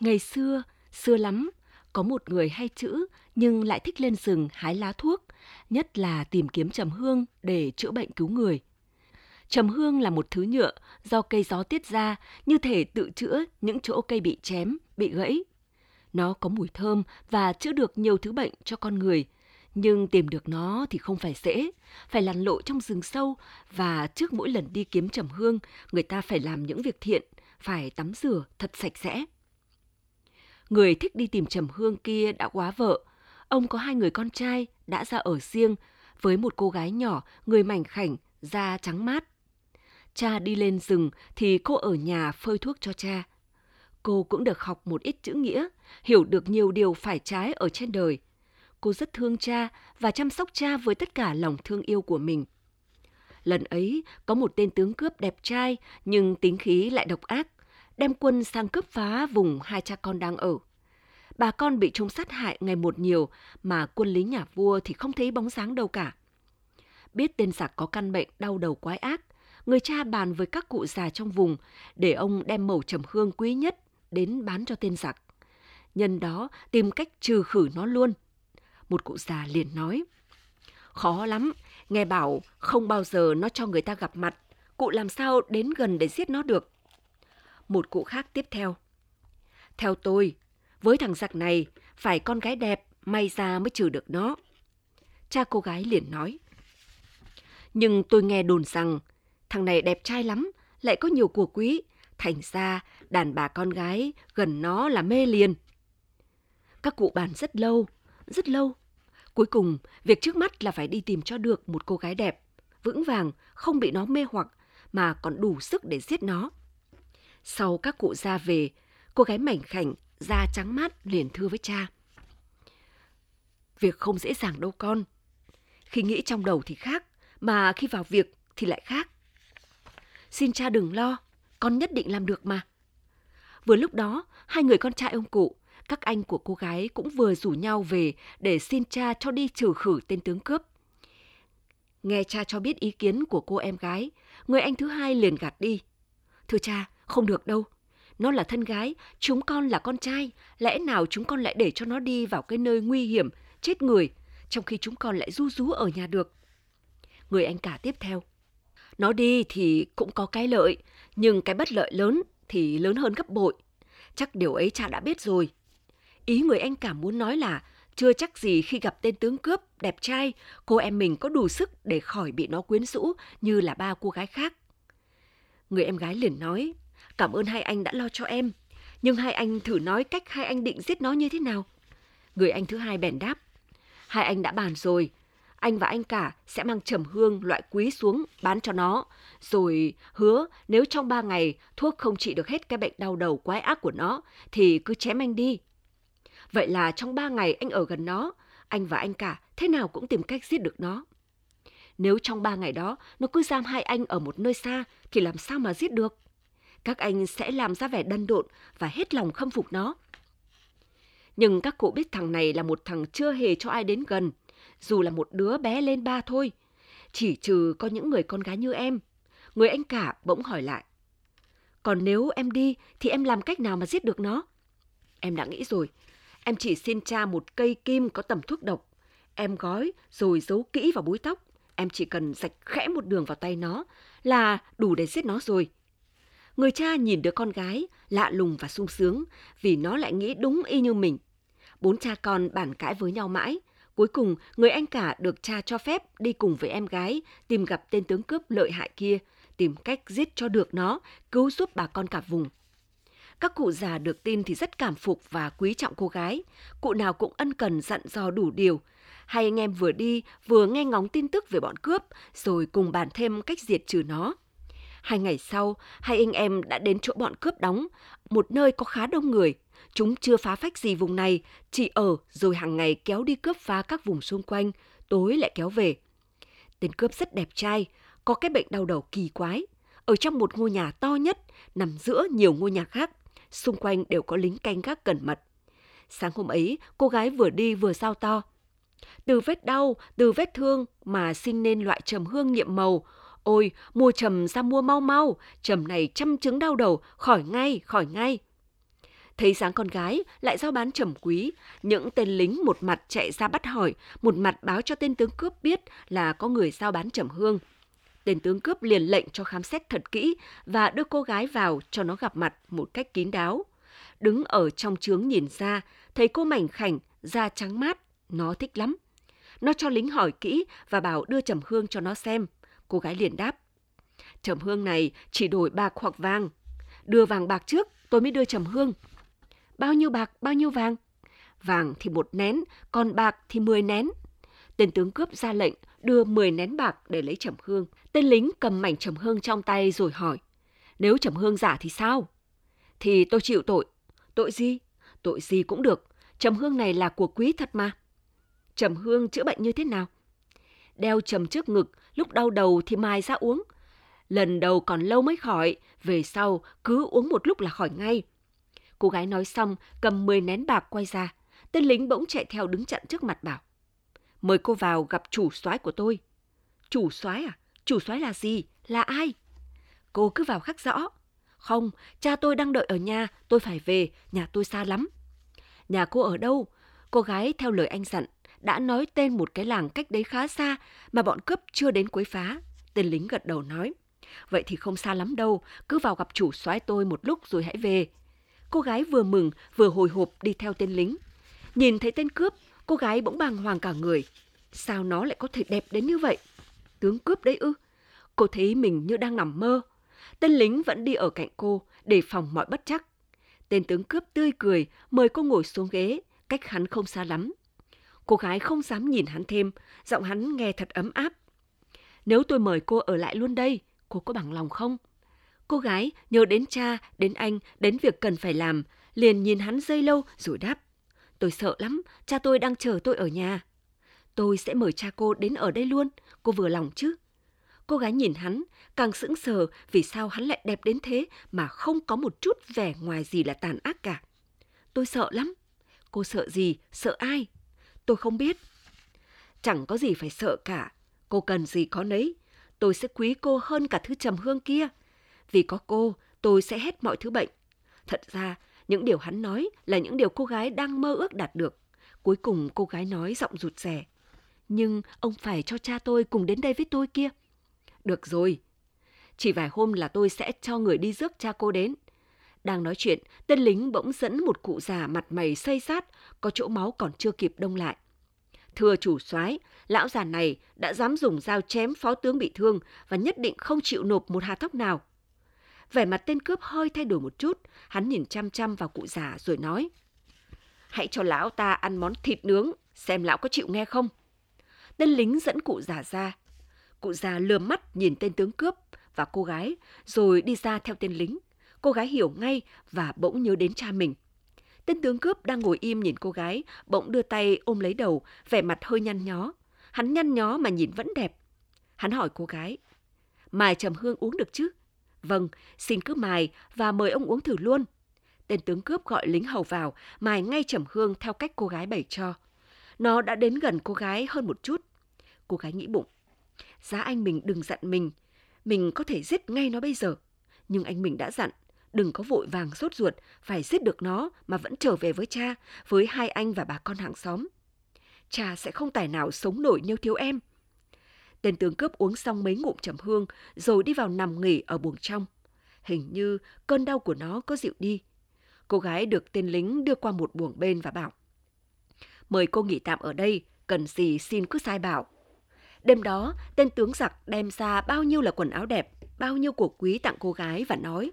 Ngày xưa, xưa lắm, có một người hay chữ nhưng lại thích lên rừng hái lá thuốc, nhất là tìm kiếm trầm hương để chữa bệnh cứu người. Trầm hương là một thứ nhựa do cây gió tiết ra như thể tự chữa những chỗ cây bị chém, bị gãy. Nó có mùi thơm và chữa được nhiều thứ bệnh cho con người, nhưng tìm được nó thì không phải dễ, phải lặn lộ trong rừng sâu và trước mỗi lần đi kiếm trầm hương, người ta phải làm những việc thiện, phải tắm rửa thật sạch sẽ. Người thích đi tìm trầm hương kia đã quá vợ. Ông có hai người con trai đã ra ở riêng với một cô gái nhỏ, người mảnh khảnh, da trắng mát. Cha đi lên rừng thì cô ở nhà phơi thuốc cho cha. Cô cũng được học một ít chữ nghĩa, hiểu được nhiều điều phải trái ở trên đời. Cô rất thương cha và chăm sóc cha với tất cả lòng thương yêu của mình. Lần ấy, có một tên tướng cướp đẹp trai nhưng tính khí lại độc ác đem quân sang cướp phá vùng hai cha con đang ở. Bà con bị chúng sát hại ngày một nhiều mà quân lính nhà vua thì không thấy bóng dáng đâu cả. Biết tên giặc có căn bệnh đau đầu quái ác, người cha bàn với các cụ già trong vùng để ông đem mẩu trầm hương quý nhất đến bán cho tên giặc. Nhân đó tìm cách trừ khử nó luôn. Một cụ già liền nói, khó lắm, nghe bảo không bao giờ nó cho người ta gặp mặt, cụ làm sao đến gần để giết nó được. Một cụ khác tiếp theo. Theo tôi, với thằng giặc này, phải con gái đẹp, may ra mới trừ được nó. Cha cô gái liền nói. Nhưng tôi nghe đồn rằng, thằng này đẹp trai lắm, lại có nhiều của quý, thành ra đàn bà con gái gần nó là mê liền. Các cụ bàn rất lâu, rất lâu. Cuối cùng, việc trước mắt là phải đi tìm cho được một cô gái đẹp, vững vàng, không bị nó mê hoặc, mà còn đủ sức để giết nó. Sau các cụ ra về, cô gái mảnh khảnh, da trắng mát liền thưa với cha. Việc không dễ dàng đâu con. Khi nghĩ trong đầu thì khác, mà khi vào việc thì lại khác. Xin cha đừng lo, con nhất định làm được mà. Vừa lúc đó, hai người con trai ông cụ, các anh của cô gái cũng vừa rủ nhau về để xin cha cho đi trừ khử tên tướng cướp. Nghe cha cho biết ý kiến của cô em gái, người anh thứ hai liền gạt đi. Thưa cha, không được đâu. Nó là thân gái, chúng con là con trai. Lẽ nào chúng con lại để cho nó đi vào cái nơi nguy hiểm, chết người, trong khi chúng con lại ru rú ở nhà được. Người anh cả tiếp theo. Nó đi thì cũng có cái lợi, nhưng cái bất lợi lớn thì lớn hơn gấp bội. Chắc điều ấy cha đã biết rồi. Ý người anh cả muốn nói là chưa chắc gì khi gặp tên tướng cướp đẹp trai, cô em mình có đủ sức để khỏi bị nó quyến rũ như là ba cô gái khác. Người em gái liền nói, Cảm ơn hai anh đã lo cho em. Nhưng hai anh thử nói cách hai anh định giết nó như thế nào. Người anh thứ hai bèn đáp. Hai anh đã bàn rồi. Anh và anh cả sẽ mang trầm hương loại quý xuống bán cho nó. Rồi hứa nếu trong ba ngày thuốc không trị được hết cái bệnh đau đầu quái ác của nó thì cứ chém anh đi. Vậy là trong ba ngày anh ở gần nó, anh và anh cả thế nào cũng tìm cách giết được nó. Nếu trong ba ngày đó nó cứ giam hai anh ở một nơi xa thì làm sao mà giết được? Các anh sẽ làm ra vẻ đần độn và hết lòng khâm phục nó. Nhưng các cụ biết thằng này là một thằng chưa hề cho ai đến gần, dù là một đứa bé lên ba thôi. Chỉ trừ có những người con gái như em. Người anh cả bỗng hỏi lại. Còn nếu em đi thì em làm cách nào mà giết được nó? Em đã nghĩ rồi. Em chỉ xin cha một cây kim có tầm thuốc độc. Em gói rồi giấu kỹ vào búi tóc. Em chỉ cần rạch khẽ một đường vào tay nó là đủ để giết nó rồi. Người cha nhìn đứa con gái, lạ lùng và sung sướng, vì nó lại nghĩ đúng y như mình. Bốn cha con bàn cãi với nhau mãi. Cuối cùng, người anh cả được cha cho phép đi cùng với em gái tìm gặp tên tướng cướp lợi hại kia, tìm cách giết cho được nó, cứu giúp bà con cả vùng. Các cụ già được tin thì rất cảm phục và quý trọng cô gái. Cụ nào cũng ân cần dặn dò đủ điều. Hai anh em vừa đi vừa nghe ngóng tin tức về bọn cướp, rồi cùng bàn thêm cách diệt trừ nó. Hai ngày sau, hai anh em đã đến chỗ bọn cướp đóng, một nơi có khá đông người. Chúng chưa phá phách gì vùng này, chỉ ở rồi hàng ngày kéo đi cướp phá các vùng xung quanh, tối lại kéo về. Tên cướp rất đẹp trai, có cái bệnh đau đầu kỳ quái. Ở trong một ngôi nhà to nhất, nằm giữa nhiều ngôi nhà khác, xung quanh đều có lính canh gác cẩn mật. Sáng hôm ấy, cô gái vừa đi vừa sao to. Từ vết đau, từ vết thương mà sinh nên loại trầm hương nhiệm màu, Ôi, mua trầm ra mua mau mau, trầm này trăm chứng đau đầu, khỏi ngay, khỏi ngay. Thấy dáng con gái lại giao bán trầm quý, những tên lính một mặt chạy ra bắt hỏi, một mặt báo cho tên tướng cướp biết là có người giao bán trầm hương. Tên tướng cướp liền lệnh cho khám xét thật kỹ và đưa cô gái vào cho nó gặp mặt một cách kín đáo. Đứng ở trong trướng nhìn ra, thấy cô mảnh khảnh, da trắng mát, nó thích lắm. Nó cho lính hỏi kỹ và bảo đưa trầm hương cho nó xem. Cô gái liền đáp. Trầm hương này chỉ đổi bạc hoặc vàng. Đưa vàng bạc trước, tôi mới đưa trầm hương. Bao nhiêu bạc, bao nhiêu vàng? Vàng thì một nén, còn bạc thì mười nén. Tên tướng cướp ra lệnh đưa 10 nén bạc để lấy trầm hương. Tên lính cầm mảnh trầm hương trong tay rồi hỏi, nếu trầm hương giả thì sao? Thì tôi chịu tội. Tội gì? Tội gì cũng được. Trầm hương này là của quý thật mà. Trầm hương chữa bệnh như thế nào? Đeo trầm trước ngực, lúc đau đầu thì mài ra uống. Lần đầu còn lâu mới khỏi, về sau cứ uống một lúc là khỏi ngay. Cô gái nói xong, cầm 10 nén bạc quay ra. Tên lính bỗng chạy theo đứng chặn trước mặt bảo. Mời cô vào gặp chủ soái của tôi. Chủ soái à? Chủ soái là gì? Là ai? Cô cứ vào khắc rõ. Không, cha tôi đang đợi ở nhà, tôi phải về, nhà tôi xa lắm. Nhà cô ở đâu? Cô gái theo lời anh dặn, đã nói tên một cái làng cách đấy khá xa mà bọn cướp chưa đến quấy phá. Tên lính gật đầu nói, vậy thì không xa lắm đâu, cứ vào gặp chủ soái tôi một lúc rồi hãy về. Cô gái vừa mừng vừa hồi hộp đi theo tên lính. Nhìn thấy tên cướp, cô gái bỗng bàng hoàng cả người. Sao nó lại có thể đẹp đến như vậy? Tướng cướp đấy ư? Cô thấy mình như đang nằm mơ. Tên lính vẫn đi ở cạnh cô, để phòng mọi bất chắc. Tên tướng cướp tươi cười, mời cô ngồi xuống ghế, cách hắn không xa lắm. Cô gái không dám nhìn hắn thêm, giọng hắn nghe thật ấm áp. Nếu tôi mời cô ở lại luôn đây, cô có bằng lòng không? Cô gái nhớ đến cha, đến anh, đến việc cần phải làm, liền nhìn hắn dây lâu rồi đáp. Tôi sợ lắm, cha tôi đang chờ tôi ở nhà. Tôi sẽ mời cha cô đến ở đây luôn, cô vừa lòng chứ? Cô gái nhìn hắn, càng sững sờ vì sao hắn lại đẹp đến thế mà không có một chút vẻ ngoài gì là tàn ác cả. Tôi sợ lắm. Cô sợ gì? Sợ ai? Tôi không biết. Chẳng có gì phải sợ cả. Cô cần gì có nấy. Tôi sẽ quý cô hơn cả thứ trầm hương kia. Vì có cô, tôi sẽ hết mọi thứ bệnh. Thật ra, những điều hắn nói là những điều cô gái đang mơ ước đạt được. Cuối cùng cô gái nói giọng rụt rè. Nhưng ông phải cho cha tôi cùng đến đây với tôi kia. Được rồi. Chỉ vài hôm là tôi sẽ cho người đi rước cha cô đến. Đang nói chuyện, tên lính bỗng dẫn một cụ già mặt mày xây sát, có chỗ máu còn chưa kịp đông lại. Thưa chủ soái, lão già này đã dám dùng dao chém phó tướng bị thương và nhất định không chịu nộp một hạt tóc nào. Vẻ mặt tên cướp hơi thay đổi một chút, hắn nhìn chăm chăm vào cụ già rồi nói. Hãy cho lão ta ăn món thịt nướng, xem lão có chịu nghe không. Tên lính dẫn cụ già ra. Cụ già lườm mắt nhìn tên tướng cướp và cô gái, rồi đi ra theo tên lính. Cô gái hiểu ngay và bỗng nhớ đến cha mình. Tên tướng cướp đang ngồi im nhìn cô gái, bỗng đưa tay ôm lấy đầu, vẻ mặt hơi nhăn nhó. Hắn nhăn nhó mà nhìn vẫn đẹp. Hắn hỏi cô gái, mài trầm hương uống được chứ? Vâng, xin cứ mài và mời ông uống thử luôn. Tên tướng cướp gọi lính hầu vào, mài ngay trầm hương theo cách cô gái bày cho. Nó đã đến gần cô gái hơn một chút. Cô gái nghĩ bụng, giá anh mình đừng giận mình, mình có thể giết ngay nó bây giờ. Nhưng anh mình đã dặn, đừng có vội vàng sốt ruột, phải giết được nó mà vẫn trở về với cha, với hai anh và bà con hàng xóm. Cha sẽ không tài nào sống nổi nếu thiếu em. Tên tướng cướp uống xong mấy ngụm trầm hương rồi đi vào nằm nghỉ ở buồng trong. Hình như cơn đau của nó có dịu đi. Cô gái được tên lính đưa qua một buồng bên và bảo Mời cô nghỉ tạm ở đây, cần gì xin cứ sai bảo. Đêm đó, tên tướng giặc đem ra bao nhiêu là quần áo đẹp, bao nhiêu của quý tặng cô gái và nói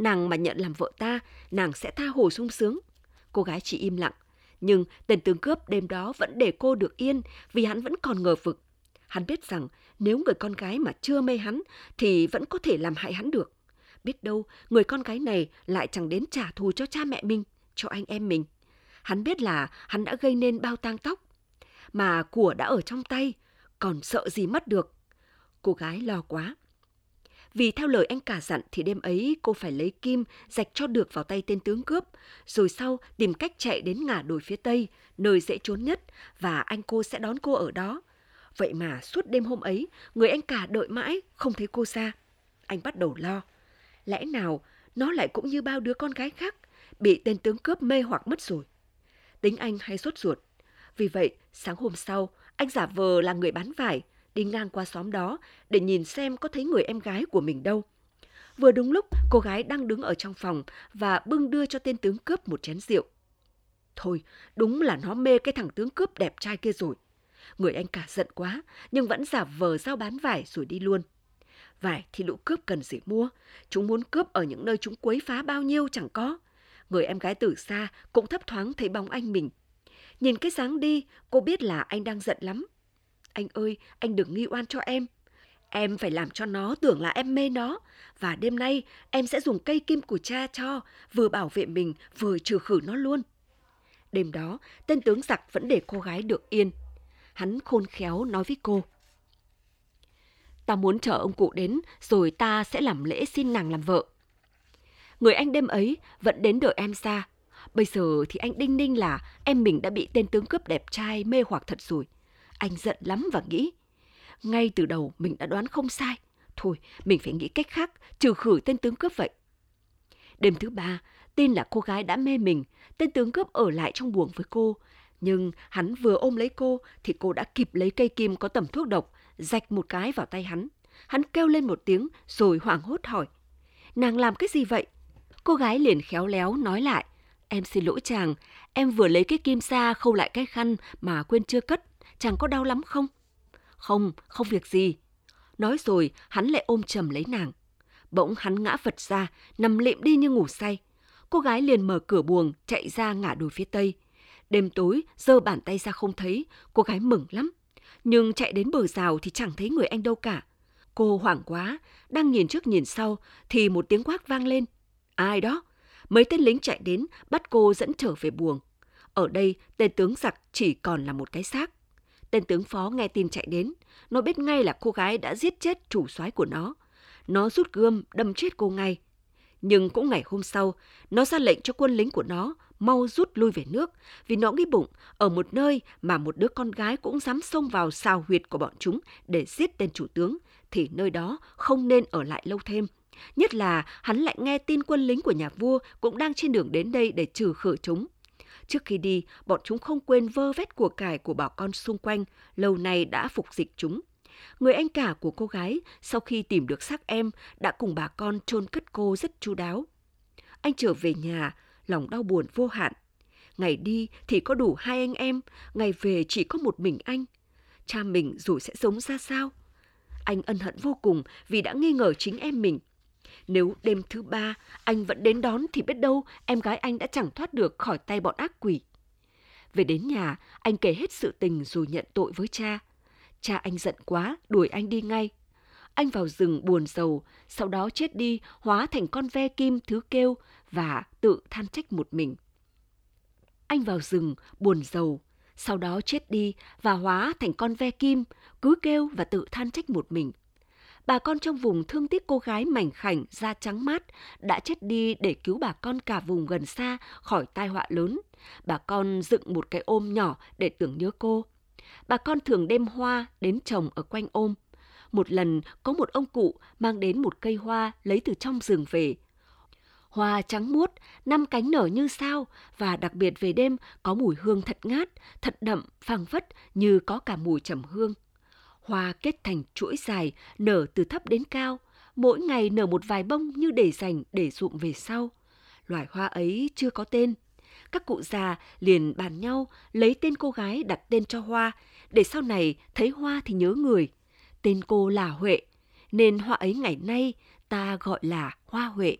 Nàng mà nhận làm vợ ta, nàng sẽ tha hồ sung sướng. Cô gái chỉ im lặng, nhưng tên tướng cướp đêm đó vẫn để cô được yên vì hắn vẫn còn ngờ vực. Hắn biết rằng nếu người con gái mà chưa mê hắn thì vẫn có thể làm hại hắn được. Biết đâu người con gái này lại chẳng đến trả thù cho cha mẹ mình, cho anh em mình. Hắn biết là hắn đã gây nên bao tang tóc. Mà của đã ở trong tay, còn sợ gì mất được. Cô gái lo quá. Vì theo lời anh cả dặn thì đêm ấy cô phải lấy kim rạch cho được vào tay tên tướng cướp, rồi sau tìm cách chạy đến ngả đồi phía tây, nơi dễ trốn nhất, và anh cô sẽ đón cô ở đó. Vậy mà suốt đêm hôm ấy, người anh cả đợi mãi, không thấy cô ra. Anh bắt đầu lo. Lẽ nào nó lại cũng như bao đứa con gái khác, bị tên tướng cướp mê hoặc mất rồi. Tính anh hay sốt ruột. Vì vậy, sáng hôm sau, anh giả vờ là người bán vải, đi ngang qua xóm đó để nhìn xem có thấy người em gái của mình đâu. Vừa đúng lúc, cô gái đang đứng ở trong phòng và bưng đưa cho tên tướng cướp một chén rượu. Thôi, đúng là nó mê cái thằng tướng cướp đẹp trai kia rồi. Người anh cả giận quá, nhưng vẫn giả vờ giao bán vải rồi đi luôn. Vải thì lũ cướp cần gì mua, chúng muốn cướp ở những nơi chúng quấy phá bao nhiêu chẳng có. Người em gái từ xa cũng thấp thoáng thấy bóng anh mình. Nhìn cái dáng đi, cô biết là anh đang giận lắm. Anh ơi, anh đừng nghi oan cho em. Em phải làm cho nó tưởng là em mê nó. Và đêm nay em sẽ dùng cây kim của cha cho, vừa bảo vệ mình vừa trừ khử nó luôn. Đêm đó, tên tướng giặc vẫn để cô gái được yên. Hắn khôn khéo nói với cô. Ta muốn chờ ông cụ đến, rồi ta sẽ làm lễ xin nàng làm vợ. Người anh đêm ấy vẫn đến đợi em xa. Bây giờ thì anh đinh ninh là em mình đã bị tên tướng cướp đẹp trai mê hoặc thật rồi. Anh giận lắm và nghĩ. Ngay từ đầu mình đã đoán không sai. Thôi, mình phải nghĩ cách khác, trừ khử tên tướng cướp vậy. Đêm thứ ba, tin là cô gái đã mê mình, tên tướng cướp ở lại trong buồng với cô. Nhưng hắn vừa ôm lấy cô thì cô đã kịp lấy cây kim có tầm thuốc độc, rạch một cái vào tay hắn. Hắn kêu lên một tiếng rồi hoảng hốt hỏi. Nàng làm cái gì vậy? Cô gái liền khéo léo nói lại. Em xin lỗi chàng, em vừa lấy cái kim sa khâu lại cái khăn mà quên chưa cất. Chàng có đau lắm không? Không, không việc gì. Nói rồi, hắn lại ôm chầm lấy nàng. Bỗng hắn ngã vật ra, nằm lịm đi như ngủ say. Cô gái liền mở cửa buồng, chạy ra ngả đồi phía tây. Đêm tối, giơ bàn tay ra không thấy, cô gái mừng lắm. Nhưng chạy đến bờ rào thì chẳng thấy người anh đâu cả. Cô hoảng quá, đang nhìn trước nhìn sau thì một tiếng quát vang lên. Ai đó? Mấy tên lính chạy đến, bắt cô dẫn trở về buồng. Ở đây, tên tướng giặc chỉ còn là một cái xác. Tên tướng phó nghe tin chạy đến, nó biết ngay là cô gái đã giết chết chủ soái của nó. Nó rút gươm đâm chết cô ngay. Nhưng cũng ngày hôm sau, nó ra lệnh cho quân lính của nó mau rút lui về nước vì nó nghĩ bụng ở một nơi mà một đứa con gái cũng dám xông vào xào huyệt của bọn chúng để giết tên chủ tướng thì nơi đó không nên ở lại lâu thêm. Nhất là hắn lại nghe tin quân lính của nhà vua cũng đang trên đường đến đây để trừ khử chúng. Trước khi đi, bọn chúng không quên vơ vét của cải của bà con xung quanh, lâu nay đã phục dịch chúng. Người anh cả của cô gái, sau khi tìm được xác em, đã cùng bà con chôn cất cô rất chu đáo. Anh trở về nhà, lòng đau buồn vô hạn. Ngày đi thì có đủ hai anh em, ngày về chỉ có một mình anh. Cha mình rồi sẽ sống ra sao? Anh ân hận vô cùng vì đã nghi ngờ chính em mình. Nếu đêm thứ ba anh vẫn đến đón thì biết đâu em gái anh đã chẳng thoát được khỏi tay bọn ác quỷ. Về đến nhà, anh kể hết sự tình rồi nhận tội với cha. Cha anh giận quá, đuổi anh đi ngay. Anh vào rừng buồn rầu, sau đó chết đi, hóa thành con ve kim thứ kêu và tự than trách một mình. Anh vào rừng buồn rầu, sau đó chết đi và hóa thành con ve kim, cứ kêu và tự than trách một mình. Bà con trong vùng thương tiếc cô gái mảnh khảnh da trắng mát đã chết đi để cứu bà con cả vùng gần xa khỏi tai họa lớn. Bà con dựng một cái ôm nhỏ để tưởng nhớ cô. Bà con thường đem hoa đến trồng ở quanh ôm. Một lần có một ông cụ mang đến một cây hoa lấy từ trong rừng về. Hoa trắng muốt, năm cánh nở như sao và đặc biệt về đêm có mùi hương thật ngát, thật đậm, phảng phất như có cả mùi trầm hương. Hoa kết thành chuỗi dài, nở từ thấp đến cao, mỗi ngày nở một vài bông như để dành để dụng về sau. Loài hoa ấy chưa có tên. Các cụ già liền bàn nhau lấy tên cô gái đặt tên cho hoa, để sau này thấy hoa thì nhớ người. Tên cô là Huệ, nên hoa ấy ngày nay ta gọi là hoa Huệ.